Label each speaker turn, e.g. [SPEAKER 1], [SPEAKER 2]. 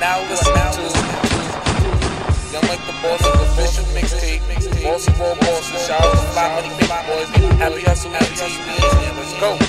[SPEAKER 1] now listening to Young Mike Da Boss's official mixtape. Boss of all Bosses. Shout out to Fly Money Big Boys. Happy Hustle TV. Let's go.